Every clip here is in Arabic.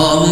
Oh.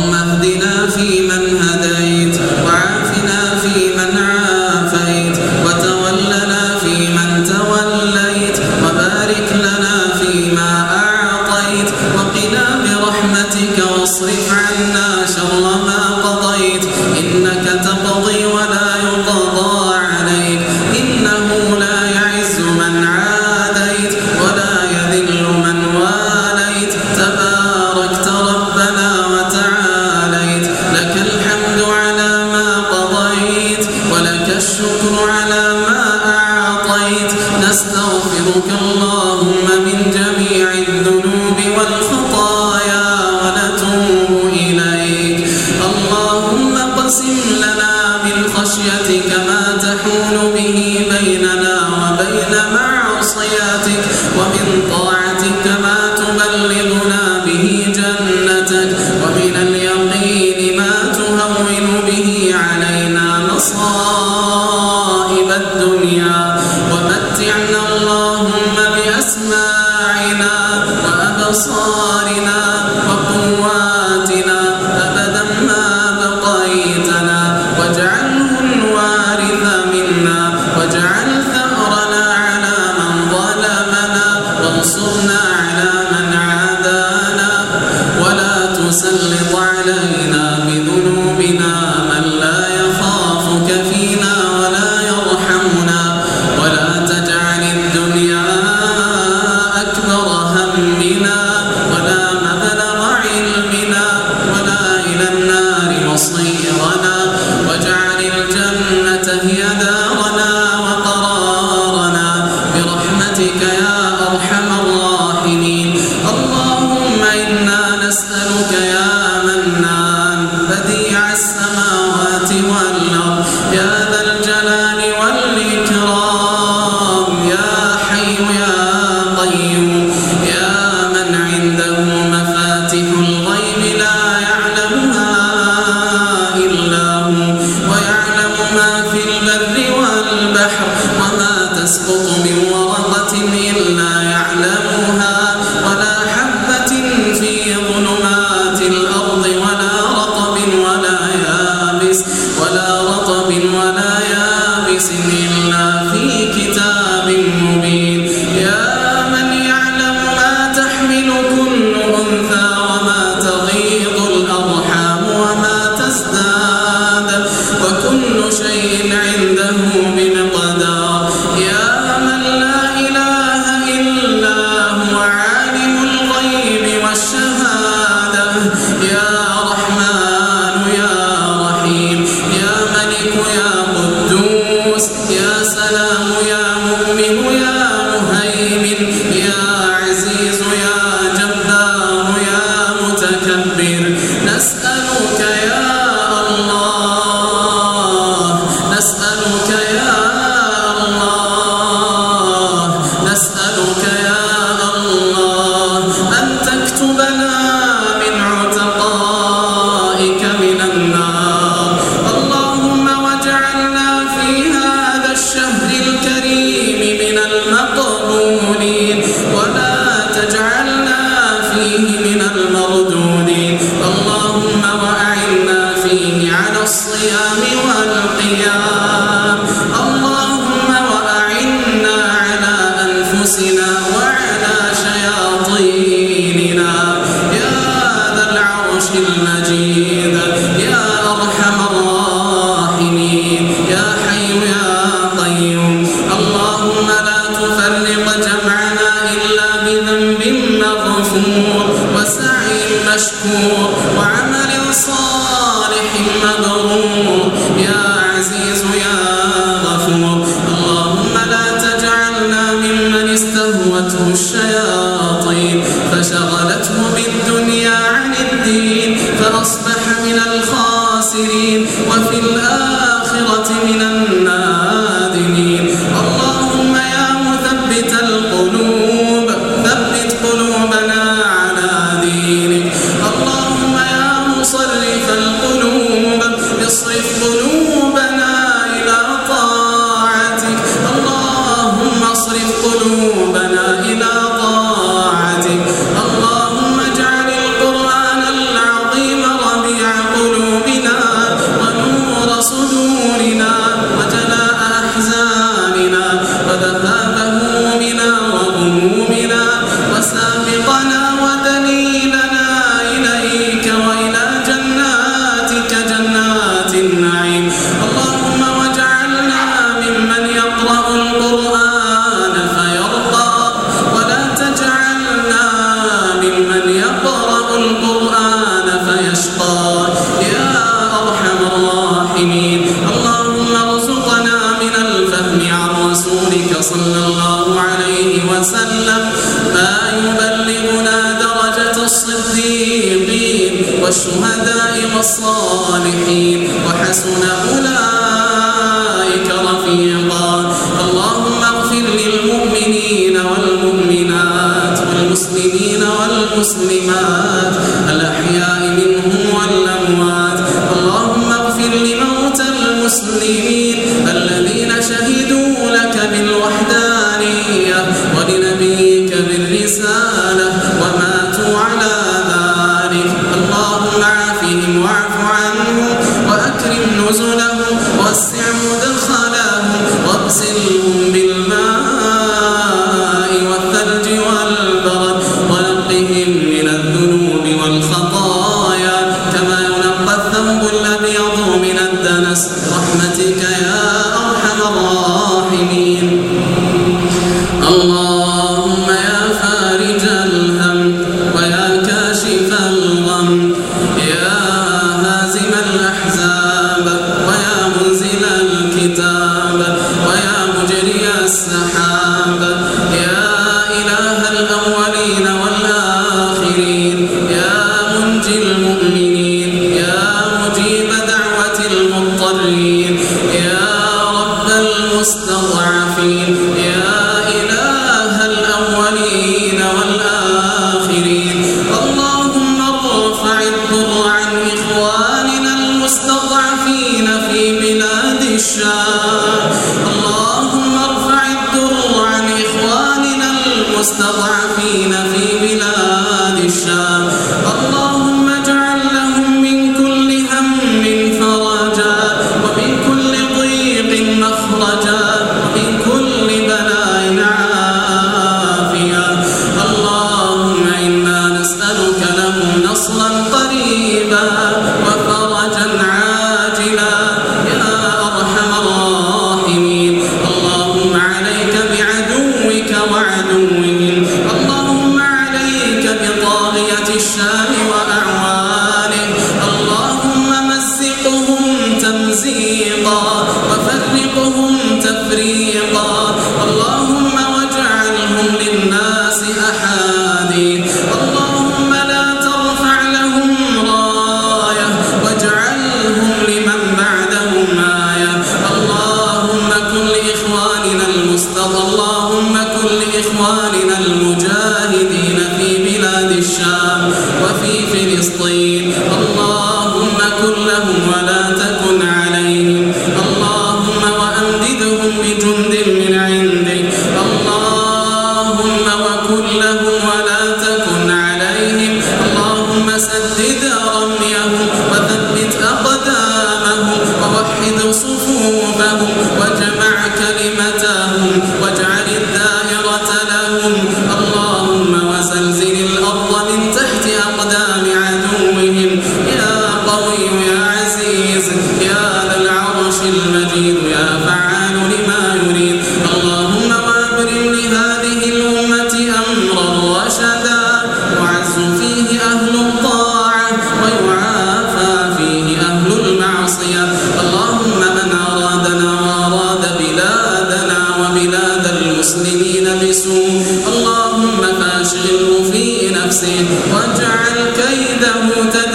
نؤمن يا مذكور وسعي مشكور وعمل صالح مبرور. يا عزيز يا غفور اللهم لا تجعلنا ممن استهوته الشياطين. فشغلته بالدنيا عن الدين فأصبح من الخاسرين. وفي الآخرة من الخاسرين صلى الله عليه وسلم ما يبلغنا درجة الصديقين والشهداء والصالحين وحسن أولئك رفيقا. اللهم اغفر للمؤمنين والمؤمنات والمسلمين والمسلمات الأحياء منهم والأموات. اللهم اغفر لموتى المسلمين واعف عنهم وأكرم نزلهم واسع مدخلهم واغسلهم بالماء والثلج والبرد ونقهم من الذنوب والخطايا كما ينقى الثوب الأبيض من الدنس. رحمتك يا أرحم الراحمين. استطعت أسقط اللهم لبسوا اللهم فاشغله في نفسه واجعل كيده تدبير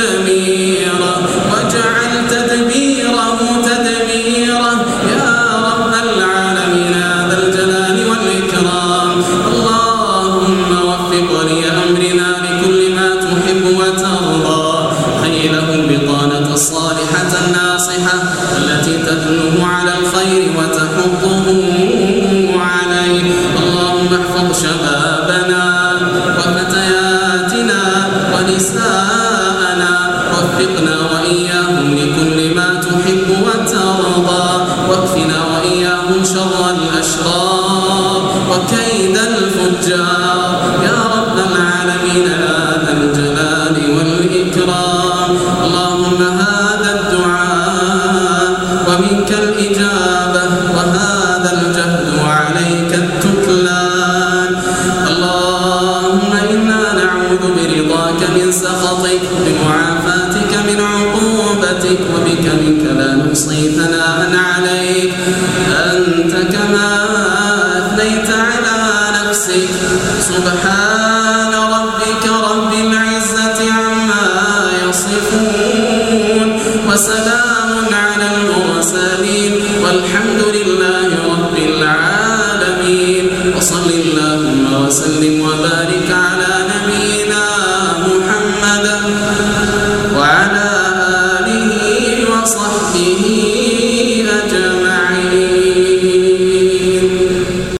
وإياهم شر الأشرار وكيد الفجار. يا رب العالمين يا الجلال والإكرام. اللهم هذا سلام على المرسلين والحمد لله